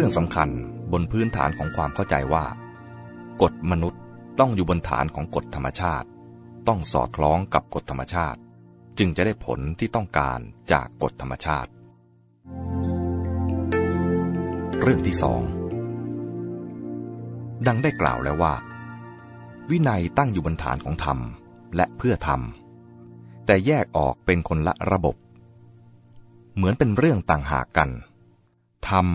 รื่องสำคัญบนพื้นฐานของความเข้าใจว่า กฎมนุษย์ต้องอยู่บนฐานของกฎธรรมชาติ ต้องสอดคล้องกับกฎธรรมชาติ จึงจะได้ผลที่ต้องการจากกฎธรรมชาติ เรื่องที่สองดังได้กล่าวแล้วว่า วินัยตั้งอยู่บนฐานของธรรมและเพื่อธรรม แต่แยกออกเป็นคนละระบบ เหมือนเป็นเรื่องต่างหากกันธรรม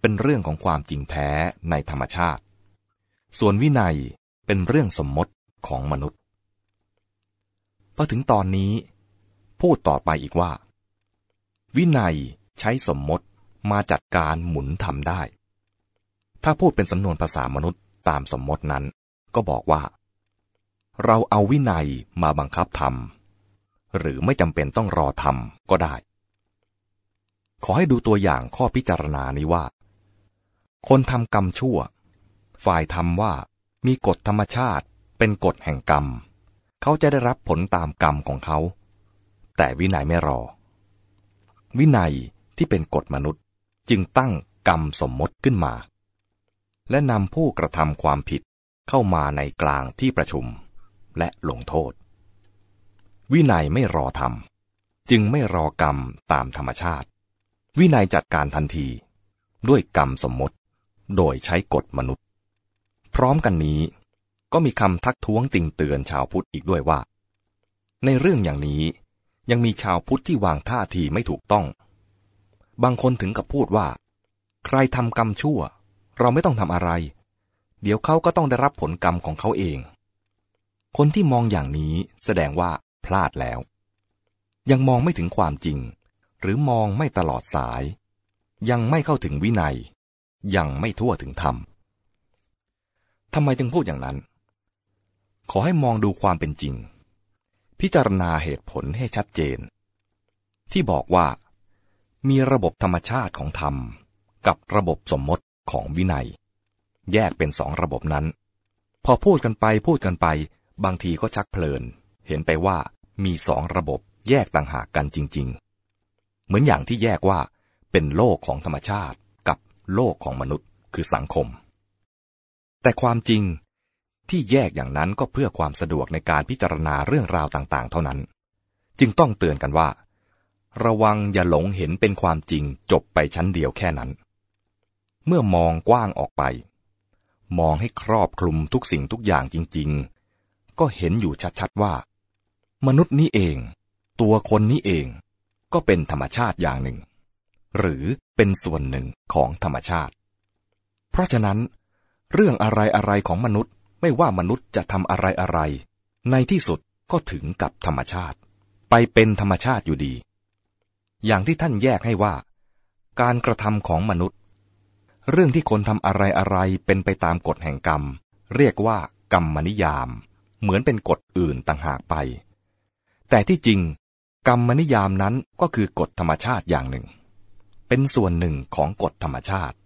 เป็นเรื่องของความจริงแท้ในธรรมชาติ ส่วนวินัยเป็นเรื่องสมมติของมนุษย์ พอถึงตอนนี้ พูดต่อไปอีกว่า วินัยใช้สมมติมาจัดการหมุนทำได้ ถ้าพูดเป็นสำนวนภาษามนุษย์ตามสมมตินั้น ก็บอกว่า เราเอาวินัยมาบังคับทำหรือไม่จำเป็นต้องรอทำก็ได้ ขอให้ดูตัวอย่างข้อพิจารณานี้ว่า คนทำกรรมชั่ว ฝ่ายทำว่ามีกฎธรรมชาติเป็นกฎแห่งกรรม เขาจะได้รับผลตามกรรมของเขา แต่วินัยไม่รอ วินัยที่เป็นกฎมนุษย์จึงตั้งกรรมสมมติขึ้นมา และนำผู้กระทำความผิดเข้ามาในกลางที่ประชุม และลงโทษ วินัยไม่รอทำจึงไม่รอกรรมตามธรรมชาติ วินัยจัดการทันที ด้วยกรรมสมมติ โดยใช้กฎมนุษย์ พร้อมกันนี้ก็มีคำทักท้วงติงเตือนชาวพุทธอีกด้วยว่า ในเรื่องอย่างนี้ยังมีชาวพุทธที่วางท่าทีไม่ถูกต้อง บางคนถึงกับพูดว่า ใครทำกรรมชั่ว เราไม่ต้องทำอะไร เดี๋ยวเขาก็ต้องได้รับผลกรรมของเขาเอง คนที่มองอย่างนี้แสดงว่าพลาดแล้ว ยังมองไม่ถึงความจริง หรือมองไม่ตลอดสาย ยังไม่เข้าถึงวินัย ยังไม่ทั่วถึงธรรมทำไมจึงพูดอย่างนั้น ขอให้มองดูความเป็นจริง พิจารณาเหตุผลให้ชัดเจน ที่บอกว่า มีระบบธรรมชาติของธรรม กับระบบสมมติของวินัย แยกเป็นสองระบบนั้น พอพูดกันไปพูดกันไป บางทีก็ชักเพลิน เห็นไปว่ามีสองระบบแยกต่างหากกันจริง ๆ เหมือนอย่างที่แยกว่าเป็นโลกของธรรมชาติ โลกของมนุษย์คือสังคม แต่ความจริงที่แยกอย่างนั้นก็เพื่อความสะดวกในการพิจารณาเรื่องราวต่างๆ เท่านั้น จึงต้องเตือนกันว่า ระวังอย่าหลงเห็นเป็นความจริงจบไปชั้นเดียวแค่นั้น เมื่อมองกว้างออกไป มองให้ครอบคลุมทุกสิ่งทุกอย่างจริง ๆ ก็เห็นอยู่ชัดๆว่า มนุษย์นี้เอง ตัวคนนี้เอง ก็เป็นธรรมชาติอย่างหนึ่ง หรือเป็นส่วนหนึ่งของธรรมชาติ เพราะฉะนั้น เรื่องอะไรอะไรของมนุษย์ไม่ว่ามนุษย์จะทำอะไรอะไร ในที่สุดก็ถึงกับธรรมชาติ ไปเป็นธรรมชาติอยู่ดี อย่างที่ท่านแยกให้ว่า การกระทำของมนุษย์ เรื่องที่คนทำอะไรอะไรเป็นไปตามกฎแห่งกรรม เรียกว่ากรรมมนิยาม เหมือนเป็นกฎอื่นต่างหากไป แต่ที่จริง กรรมมนิยามนั้นก็คือกฎธรรมชาติอย่างหนึ่ง เป็นส่วนหนึ่งของกฎธรรมชาติ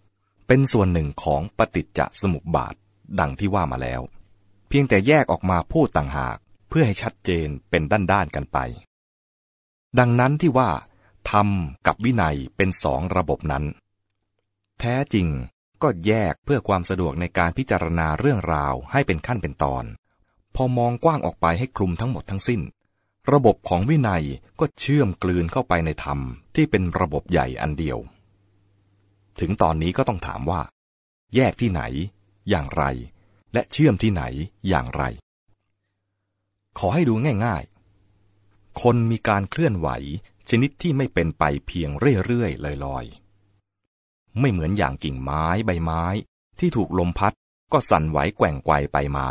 เป็นส่วนหนึ่งของปฏิจจสมุปบาท ดังที่ว่ามาแล้ว เพียงแต่แยกออกมาพูดต่างหากเพื่อให้ชัดเจนเป็นด้านๆกันไป ดังนั้นที่ว่าธรรมกับวินัยเป็นสองระบบนั้น แท้จริงก็แยกเพื่อความสะดวกในการพิจารณาเรื่องราวให้เป็นขั้นเป็นตอน พอมองกว้างออกไปให้คลุมทั้งหมดทั้งสิ้น ระบบของวินัยก็เชื่อมกลืนเข้าไปในธรรมที่เป็นระบบใหญ่อันเดียว ถึงตอนนี้ก็ต้องถามว่า แยกที่ไหน อย่างไร และเชื่อมที่ไหนอย่างไร ขอให้ดูง่ายๆ คนมีการเคลื่อนไหวชนิดที่ไม่เป็นไปเพียงเรื่อยๆลอยๆ ไม่เหมือนอย่างกิ่งไม้ใบไม้ ที่ถูกลมพัดก็สั่นไหวแกว่งไกวไปมา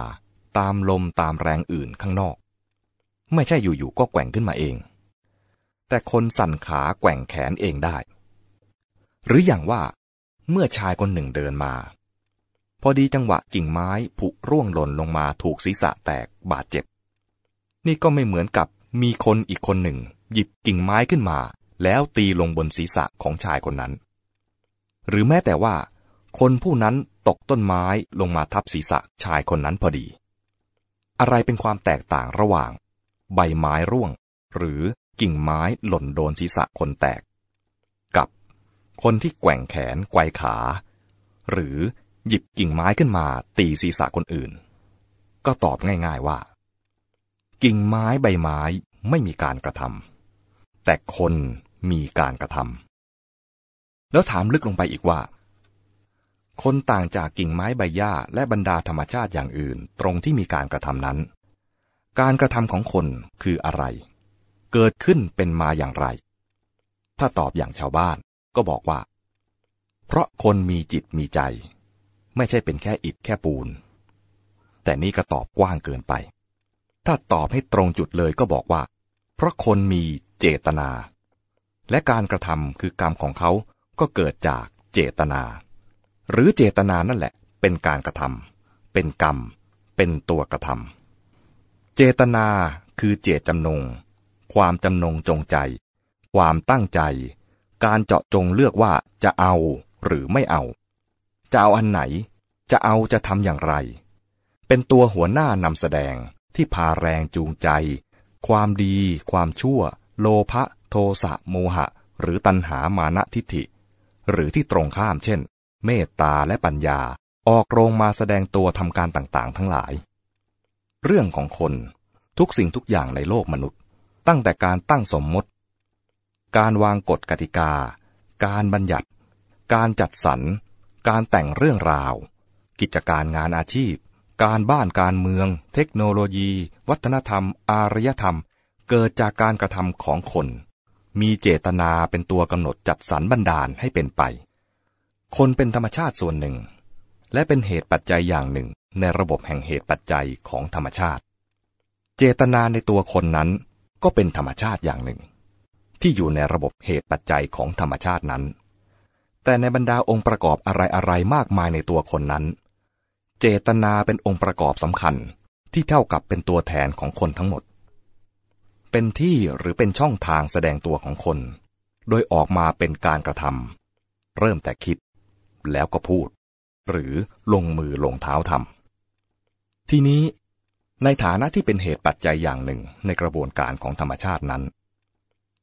ตามลมตามแรงอื่นข้างนอก ไม่ใช่อยู่ๆก็แกว่งขึ้นมาเอง แต่คนสั่นขาแกว่งแขนเองได้ หรืออย่างว่า เมื่อชายคนหนึ่งเดินมา พอดีจังหวะกิ่งไม้ผุร่วงหล่นลงมาถูกศีรษะแตกบาดเจ็บ นี่ก็ไม่เหมือนกับมีคนอีกคนหนึ่ง หยิบกิ่งไม้ขึ้นมา แล้วตีลงบนศีรษะของชายคนนั้น หรือแม้แต่ว่า คนผู้นั้นตกต้นไม้ลงมาทับศีรษะชายคนนั้นพอดี อะไรเป็นความแตกต่างระหว่าง ใบไม้ร่วง หรือกิ่งไม้หล่นโดนศีรษะคนแตก กับ คนที่แกว่งแขนไกวขา หรือหยิบกิ่งไม้ขึ้นมาตีศีรษะคนอื่น ก็ตอบง่ายๆว่า กิ่งไม้ใบไม้ไม่มีการกระทำแต่คนมีการกระทำแล้วถามลึกลงไปอีกว่า คนต่างจากกิ่งไม้ใบหญ้าและบรรดาธรรมชาติอย่างอื่นตรงที่มีการกระทำนั้น การกระทำของคนคืออะไร เกิดขึ้นเป็นมาอย่างไร ถ้าตอบอย่างชาวบ้านก็บอกว่า เพราะคนมีจิตมีใจ ไม่ใช่เป็นแค่อิฐแค่ปูน แต่นี่ก็ตอบกว้างเกินไป ถ้าตอบให้ตรงจุดเลยก็บอกว่า เพราะคนมีเจตนา และการกระทำคือกรรมของเขาก็เกิดจากเจตนา หรือเจตนานั่นแหละ เป็นการกระทำเป็นกรรม เป็นตัวกระทำ จตนาคือเจตจำนง ความจำนงจงใจ ความตั้งใจ การเจาะจงเลือกว่าจะเอาหรือไม่เอา จะเอาอันไหน จะเอาจะทำอย่างไร เป็นตัวหัวหน้านำแสดงที่พาแรงจูงใจ ความดี ความชั่ว โลภะโทสะโมหะ หรือตัณหามานะทิฏฐิ หรือที่ตรงข้ามเช่น เมตตาและปัญญา ออกโรงมาแสดงตัวทำการต่างๆ ทั้งหลาย เรื่องของคนทุกสิ่งทุกอย่างในโลกมนุษย์ ตั้งแต่การตั้งสมมติ การวางกฎกติกา การบัญญัติ การจัดสรร การแต่งเรื่องราว กิจการงานอาชีพ การบ้านการเมือง เทคโนโลยี วัฒนธรรม อารยธรรม เกิดจากการกระทำของคน มีเจตนาเป็นตัวกำหนดจัดสรรบันดาลให้เป็นไป คนเป็นธรรมชาติส่วนหนึ่ง และเป็นเหตุปัจจัยอย่างหนึ่ง ในระบบแห่งเหตุปัจจัยของธรรมชาติ เจตนาในตัวคนนั้นก็เป็นธรรมชาติอย่างหนึ่ง ที่อยู่ในระบบเหตุปัจจัยของธรรมชาตินั้น แต่ในบรรดาองค์ประกอบอะไรๆมากมายในตัวคนนั้น เจตนาเป็นองค์ประกอบสำคัญที่เท่ากับเป็นตัวแทนของคนทั้งหมด เป็นที่หรือเป็นช่องทางแสดงตัวของคน โดยออกมาเป็นการกระทำเริ่มแต่คิด แล้วก็พูด หรือลงมือลงเท้าทำ ทีนี้ในฐานะที่เป็นเหตุปัจจัยอย่างหนึ่งในกระบวนการของธรรมชาตินั้น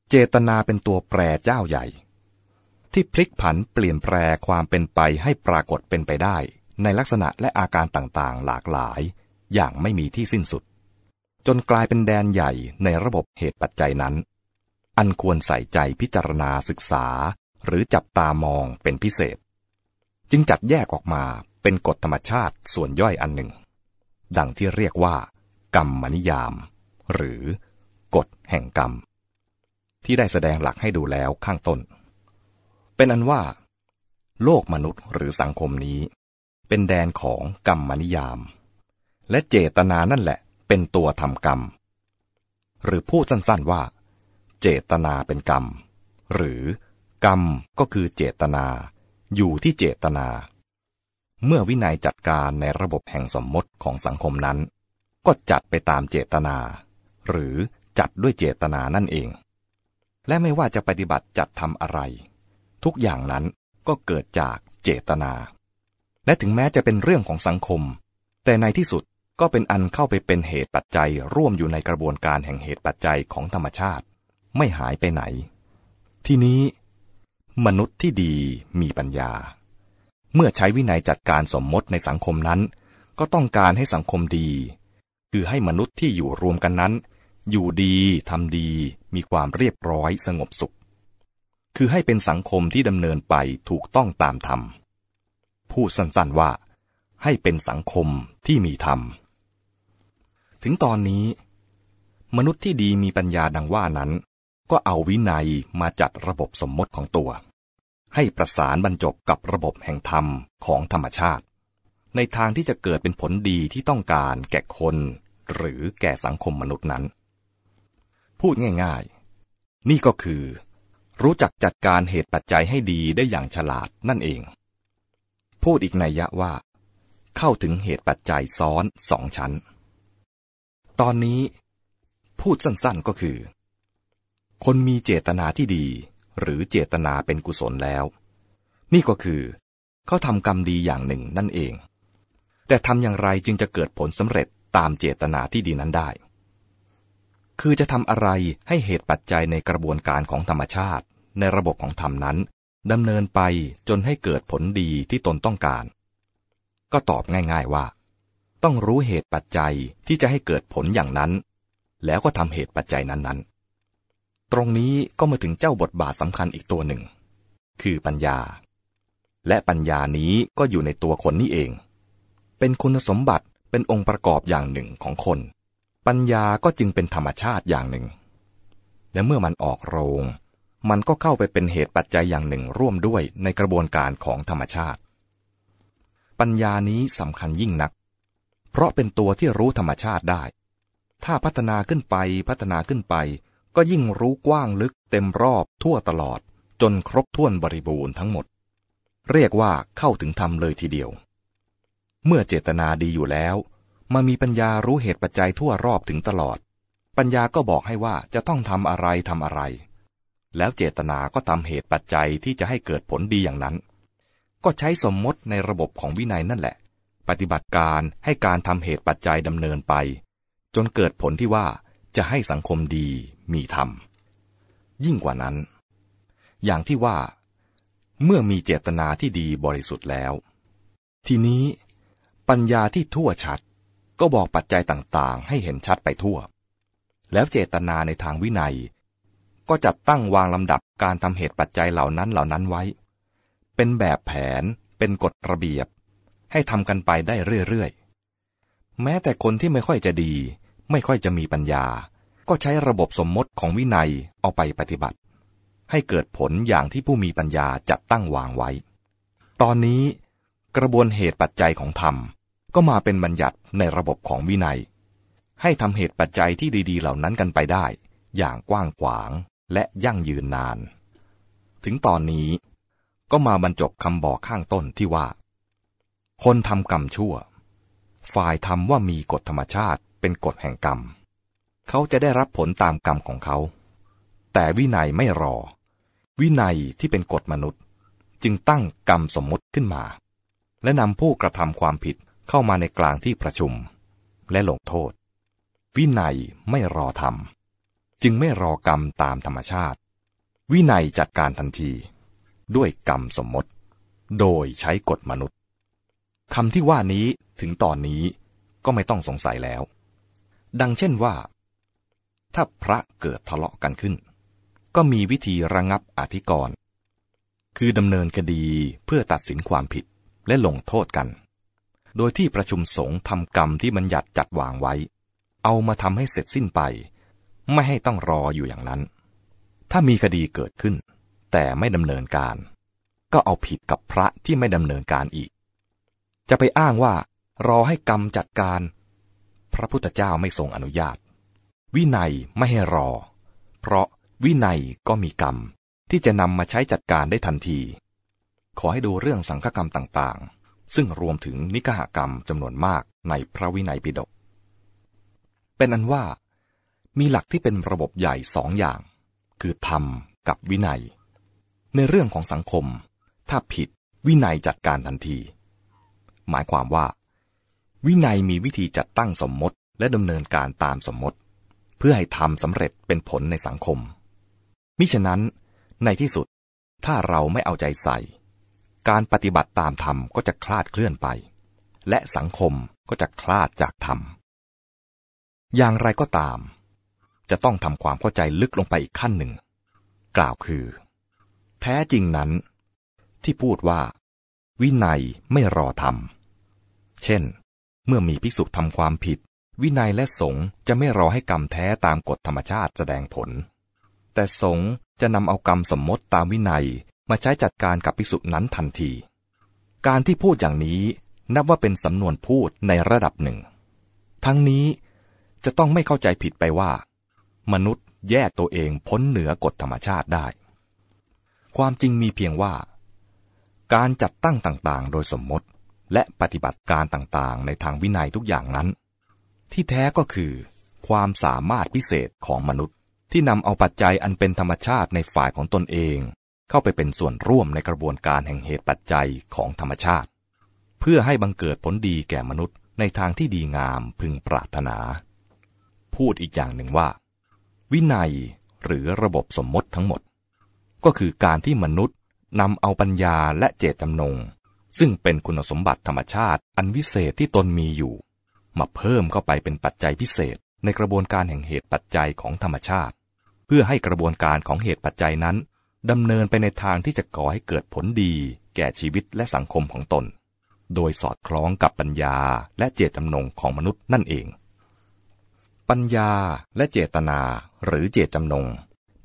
เจตนาเป็นตัวแปรเจ้าใหญ่ ที่พลิกผันเปลี่ยนแปรความเป็นไปให้ปรากฏเป็นไปได้ ในลักษณะและอาการต่างๆ หลากหลาย อย่างไม่มีที่สิ้นสุด จนกลายเป็นแดนใหญ่ในระบบเหตุปัจจัยนั้น อันควรใส่ใจพิจารณาศึกษา หรือจับตามองเป็นพิเศษ จึงจัดแยกออกมาเป็นกฎธรรมชาติส่วนย่อยอันหนึ่ง ดังที่เรียกว่า กรรมนิยาม หรือกฎแห่งกรรม ที่ได้แสดงหลักให้ดูแล้วข้างต้น เป็นอันว่า โลกมนุษย์หรือสังคมนี้ เป็นแดนของกรรมนิยาม และเจตนานั่นแหละเป็นตัวทำกรรม หรือพูดสั้นๆว่า เจตนาเป็นกรรม หรือกรรมก็คือเจตนา อยู่ที่เจตนา เมื่อวินัยจัดการในระบบแห่งสมมติของสังคมนั้น ก็จัดไปตามเจตนา หรือจัดด้วยเจตนานั่นเอง และไม่ว่าจะปฏิบัติจัดทำอะไร ทุกอย่างนั้นก็เกิดจากเจตนา และถึงแม้จะเป็นเรื่องของสังคม แต่ในที่สุดก็เป็นอันเข้าไปเป็นเหตุปัจจัยร่วมอยู่ในกระบวนการแห่งเหตุปัจจัยของธรรมชาติ ไม่หายไปไหน ที่นี้ มนุษย์ที่ดีมีปัญญา เมื่อใช้วินัยจัดการสมมติในสังคมนั้น ก็ต้องการให้สังคมดี คือให้มนุษย์ที่อยู่รวมกันนั้น อยู่ดีทำดี มีความเรียบร้อยสงบสุข คือให้เป็นสังคมที่ดำเนินไปถูกต้องตามธรรมพูดสั้นๆว่า ให้เป็นสังคมที่มีธรรม ถึงตอนนี้ มนุษย์ที่ดีมีปัญญาดังว่านั้น ก็เอาวินัยมาจัดระบบสมมติของตัว ให้ประสานบรรจบกับระบบแห่งธรรมของธรรมชาติ ในทางที่จะเกิดเป็นผลดีที่ต้องการแก่คน หรือแก่สังคมมนุษย์นั้น พูดง่ายๆ นี่ก็คือ รู้จักจัดการเหตุปัจจัยให้ดีได้อย่างฉลาดนั่นเอง พูดอีกนัยยะว่า เข้าถึงเหตุปัจจัยซ้อนสองชั้น ตอนนี้ พูดสั้นๆก็คือ คนมีเจตนาที่ดี หรือเจตนาเป็นกุศลแล้ว นี่ก็คือ เขาทำกรรมดีอย่างหนึ่งนั่นเอง แต่ทำอย่างไรจึงจะเกิดผลสำเร็จตามเจตนาที่ดีนั้นได้ คือจะทำอะไรให้เหตุปัจจัยในกระบวนการของธรรมชาติ ในระบบของธรรมนั้นดำเนินไปจนให้เกิดผลดีที่ตนต้องการ ก็ตอบง่าย ๆว่า ต้องรู้เหตุปัจจัยที่จะให้เกิดผลอย่างนั้น แล้วก็ทำเหตุปัจจัยนั้นๆ ตรงนี้ก็มาถึงเจ้าบทบาทสำคัญอีกตัวหนึ่ง คือปัญญา และปัญญานี้ก็อยู่ในตัวคนนี่เอง เป็นคุณสมบัติเป็นองค์ประกอบอย่างหนึ่งของคน ปัญญาก็จึงเป็นธรรมชาติอย่างหนึ่ง และเมื่อมันออกโรง มันก็เข้าไปเป็นเหตุปัจจัยอย่างหนึ่งร่วมด้วยในกระบวนการของธรรมชาติ ปัญญานี้สำคัญยิ่งนัก เพราะเป็นตัวที่รู้ธรรมชาติได้ ถ้าพัฒนาขึ้นไปพัฒนาขึ้นไป ก็ยิ่งรู้กว้างลึกเต็มรอบทั่วตลอด จนครบถ้วนบริบูรณ์ทั้งหมด เรียกว่าเข้าถึงธรรมเลยทีเดียว เมื่อเจตนาดีอยู่แล้ว มามีปัญญารู้เหตุปัจจัยทั่วรอบถึงตลอด ปัญญาก็บอกให้ว่าจะต้องทำอะไรทำอะไร แล้วเจตนาก็ทำเหตุปัจจัยที่จะให้เกิดผลดีอย่างนั้น ก็ใช้สมมติในระบบของวินัยนั่นแหละ ปฏิบัติการให้การทำเหตุปัจจัยดำเนินไป จนเกิดผลที่ว่าจะให้สังคมดี มีธรรม ยิ่งกว่านั้น อย่างที่ว่า เมื่อมีเจตนาที่ดีบริสุทธิ์แล้ว ทีนี้ปัญญาที่ทั่วชัดก็บอกปัจจัยต่างๆ ให้เห็นชัดไปทั่ว แล้วเจตนาในทางวินัย ก็จัดตั้งวางลำดับการทำเหตุปัจจัยเหล่านั้นเหล่านั้นไว้ เป็นแบบแผน เป็นกฎระเบียบ ให้ทำกันไปได้เรื่อยๆ แม้แต่คนที่ไม่ค่อยจะดี ไม่ค่อยจะมีปัญญา ก็ใช้ระบบสมมติของวินัยเอาไปปฏิบัติ ให้เกิดผลอย่างที่ผู้มีปัญญาจัดตั้งวางไว้ ตอนนี้กระบวนเหตุปัจจัยของธรรม ก็มาเป็นบัญญัติในระบบของวินัย ให้ทำเหตุปัจจัยที่ดี ๆ เหล่านั้นกันไปได้ อย่างกว้างขวางและยั่งยืนนาน ถึงตอนนี้ก็มาบรรจบคำบอกข้างต้นที่ว่า คนทำกรรมชั่ว ฝ่ายทำว่ามีกฎธรรมชาติเป็นกฎแห่งกรรม เขาจะได้รับผลตามกรรมของเขา แต่วินัยไม่รอ วินัยที่เป็นกฎมนุษย์ จึงตั้งกรรมสมมติขึ้นมา และนำผู้กระทำความผิดเข้ามาในกลางที่ประชุม และลงโทษ วินัยไม่รอทำจึงไม่รอกรรมตามธรรมชาติ วินัยจัดการทันที ด้วยกรรมสมมติ โดยใช้กฎมนุษย์คำที่ว่านี้ถึงตอนนี้ก็ไม่ต้องสงสัยแล้ว ดังเช่นว่า ถ้าพระเกิดทะเลาะกันขึ้น ก็มีวิธีระงับอธิกรณ์คือดำเนินคดีเพื่อตัดสินความผิดและลงโทษกัน โดยที่ประชุมสงฆ์ทำกรรมที่บัญญัติจัดวางไว้ เอามาทำให้เสร็จสิ้นไป ไม่ให้ต้องรออยู่อย่างนั้น ถ้ามีคดีเกิดขึ้น แต่ไม่ดำเนินการ ก็เอาผิดกับพระที่ไม่ดำเนินการอีก จะไปอ้างว่ารอให้กรรมจัดการ พระพุทธเจ้าไม่ทรงอนุญาต วินัยไม่ให้รอ เพราะวินัยก็มีกรรม ที่จะนำมาใช้จัดการได้ทันที ขอให้ดูเรื่องสังฆกรรมต่างๆ ซึ่งรวมถึงนิกหกรรมจำนวนมากในพระวินัยปิฎกเป็นอันว่า มีหลักที่เป็นระบบใหญ่สองอย่าง คือธรรมกับวินัย ในเรื่องของสังคม ถ้าผิดวินัยจัดการทันที หมายความว่า วินัยมีวิธีจัดตั้งสมมติและดำเนินการตามสมมติ เพื่อให้ทำสำเร็จเป็นผลในสังคม มิฉะนั้น ในที่สุดถ้าเราไม่เอาใจใส่ การปฏิบัติตามธรรมก็จะคลาดเคลื่อนไป และสังคมก็จะคลาดจากธรรม อย่างไรก็ตาม จะต้องทำความเข้าใจลึกลงไปอีกขั้นหนึ่ง กล่าวคือ แท้จริงนั้น ที่พูดว่า วินัยไม่รอธรรม เช่น เมื่อมีภิกษุทำความผิด วินัยและสงฆ์จะไม่รอให้กรรมแท้ตามกฎธรรมชาติแสดงผล แต่สงฆ์จะนำเอากรรมสมมติตามวินัยมาใช้จัดการกับภิกษุนั้นทันที การที่พูดอย่างนี้นับว่าเป็นสำนวนพูดในระดับหนึ่ง ทั้งนี้จะต้องไม่เข้าใจผิดไปว่า มนุษย์แยกตัวเองพ้นเหนือกฎธรรมชาติได้ ความจริงมีเพียงว่า การจัดตั้งต่างๆ โดยสมมติและปฏิบัติการต่างๆ ในทางวินัยทุกอย่างนั้น ที่แท้ก็คือ ความสามารถพิเศษของมนุษย์ ที่นำเอาปัจจัยอันเป็นธรรมชาติในฝ่ายของตนเอง เข้าไปเป็นส่วนร่วมในกระบวนการแห่งเหตุปัจจัยของธรรมชาติ เพื่อให้บังเกิดผลดีแก่มนุษย์ในทางที่ดีงามพึงปรารถนา พูดอีกอย่างหนึ่งว่า วินัยหรือระบบสมมติทั้งหมด ก็คือการที่มนุษย์นำเอาปัญญาและเจตจำนง ซึ่งเป็นคุณสมบัติธรรมชาติอันวิเศษที่ตนมีอยู่ มาเพิ่มเข้าไปเป็นปัจจัยพิเศษในกระบวนการแห่งเหตุปัจจัยของธรรมชาติ เพื่อให้กระบวนการของเหตุปัจจัยนั้นดำเนินไปในทางที่จะก่อให้เกิดผลดี แก่ชีวิตและสังคมของตน โดยสอดคล้องกับปัญญาและเจตจำนงของมนุษย์นั่นเอง ปัญญาและเจตนาหรือเจตจำนง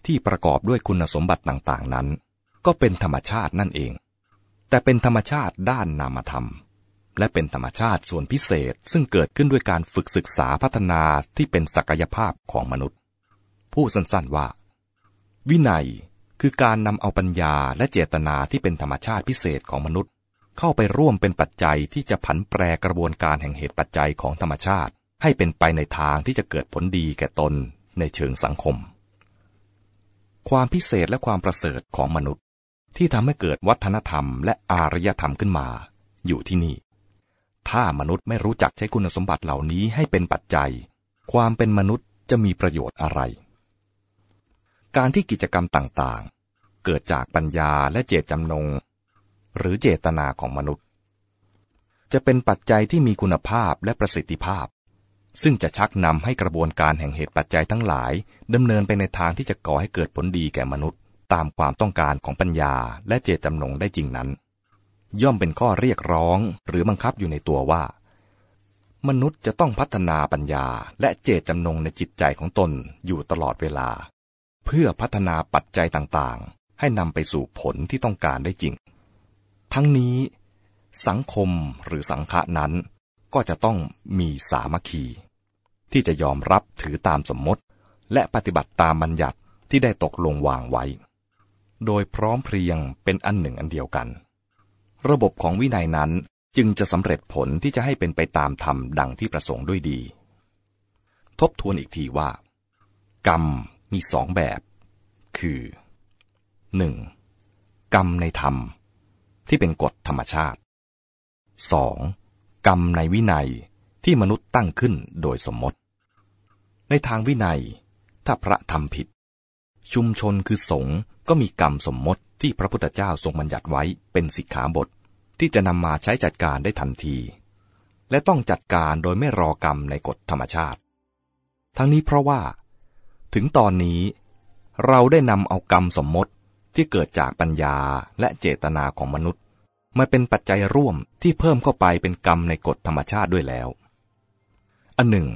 ที่ประกอบด้วยคุณสมบัติต่างๆนั้น ก็เป็นธรรมชาตินั่นเอง แต่เป็นธรรมชาติด้านนามธรรม และเป็นธรรมชาติส่วนพิเศษ ซึ่งเกิดขึ้นด้วยการฝึกศึกษาพัฒนาที่เป็นศักยภาพของมนุษย์ผู้สั้นๆว่า วินัยคือการนำเอาปัญญาและเจตนาที่เป็นธรรมชาติพิเศษของมนุษย์ เข้าไปร่วมเป็นปัจจัยที่จะผันแปรกระบวนการแห่งเหตุปัจจัยของธรรมชาติ ให้เป็นไปในทางที่จะเกิดผลดีแก่ตนในเชิงสังคม ความพิเศษและความประเสริฐของมนุษย์ ที่ทำให้เกิดวัฒนธรรมและอารยธรรมขึ้นมา อยู่ที่นี่ ถ้ามนุษย์ไม่รู้จักใช้คุณสมบัติเหล่านี้ให้เป็นปัจจัย ความเป็นมนุษย์จะมีประโยชน์อะไร การที่กิจกรรมต่างๆ เกิดจากปัญญาและเจตจำนง หรือเจตนาของมนุษย์ จะเป็นปัจจัยที่มีคุณภาพและประสิทธิภาพ ซึ่งจะชักนำให้กระบวนการแห่งเหตุปัจจัยทั้งหลายดำเนินไปในทางที่จะก่อให้เกิดผลดีแก่มนุษย์ ตามความต้องการของปัญญาและเจตจำนงได้จริงนั้น ย่อมเป็นข้อเรียกร้องหรือบังคับอยู่ในตัวว่า มนุษย์จะต้องพัฒนาปัญญาและเจตจำนงในจิตใจของตนอยู่ตลอดเวลา เพื่อพัฒนาปัจจัยต่างๆ ให้นำไปสู่ผลที่ต้องการได้จริง ทั้งนี้ สังคมหรือสังฆะนั้นก็จะต้องมีสามัคคี ที่จะยอมรับถือตามสมมติ และปฏิบัติตามบัญญัติที่ได้ตกลงวางไว้ โดยพร้อมเพรียงเป็นอันหนึ่งอันเดียวกัน ระบบของวินัยนั้นจึงจะสำเร็จผลที่จะให้เป็นไปตามธรรมดังที่ประสงค์ด้วยดี ทบทวนอีกทีว่า กรรมมีสองแบบ คือหนึ่งกรรมในธรรม ที่เป็นกฎธรรมชาติ 2. กรรมในวินัยที่มนุษย์ตั้งขึ้นโดยสมมติ ในทางวินัย ถ้าพระทำผิด ชุมชนคือสงฆ์ ก็มีกรรมสมมติที่พระพุทธเจ้าทรงบัญญัติไว้เป็นสิกขาบท ที่จะนำมาใช้จัดการได้ทันที และต้องจัดการโดยไม่รอกรรมในกฎธรรมชาติ ทั้งนี้เพราะว่า ถึงตอนนี้ เราได้นำเอากรรมสมมติที่เกิดจากปัญญาและเจตนาของมนุษย์ มาเป็นปัจจัยร่วมที่เพิ่มเข้าไปเป็นกรรมในกฎธรรมชาติด้วยแล้ว อันหนึ่ง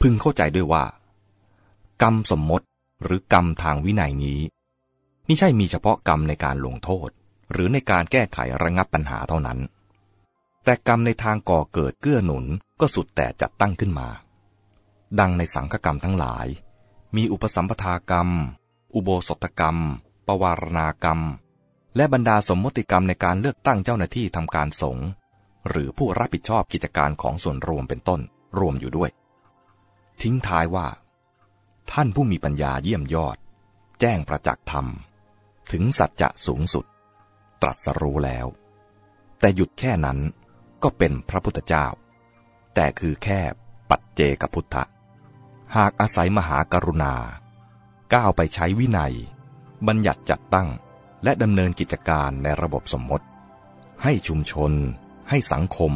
พึงเข้าใจด้วยว่า กรรมสมมติหรือกรรมทางวินัยนี้ ม่ใช่มีเฉพาะกรรมในการลงโทษ หรือในการแก้ไขระงับปัญหาเท่านั้น แต่กรรมในทางก่อเกิดเกื้อหนุนก็สุดแต่จัดตั้งขึ้นมา ดังในสังฆกรรมทั้งหลาย มีอุปสัมปทากรรม อุโบสถกรรม ปวารณากรรม และบรรดาสมมติกรรมในการเลือกตั้งเจ้าหน้าที่ทำการสงฆ์หรือผู้รับผิดชอบกิจการของส่วนรวมเป็นต้นรวมอยู่ด้วย ทิ้งท้ายว่า ท่านผู้มีปัญญาเยี่ยมยอด แจ้งประจักษ์ธรรม ถึงสัจจะสูงสุด ตรัสรู้แล้ว แต่หยุดแค่นั้นก็เป็นพระพุทธเจ้า แต่คือแค่ปัจเจกพุทธะหากอาศัยมหากรุณา ก้าวไปใช้วินัย บัญญัติจัดตั้งและดำเนินกิจการในระบบสมมติ ให้ชุมชน ให้สังคม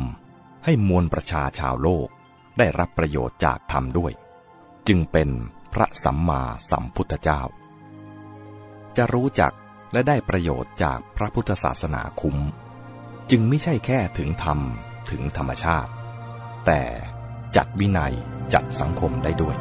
ให้มวลประชาชาวโลก ได้รับประโยชน์จากธรรมด้วย จึงเป็นพระสัมมาสัมพุทธเจ้า จะรู้จัก และได้ประโยชน์จากพระพุทธศาสนาคุ้ม จึงไม่ใช่แค่ถึงธรรมถึงธรรมชาติ แต่จัดวินัยจัดสังคมได้ด้วย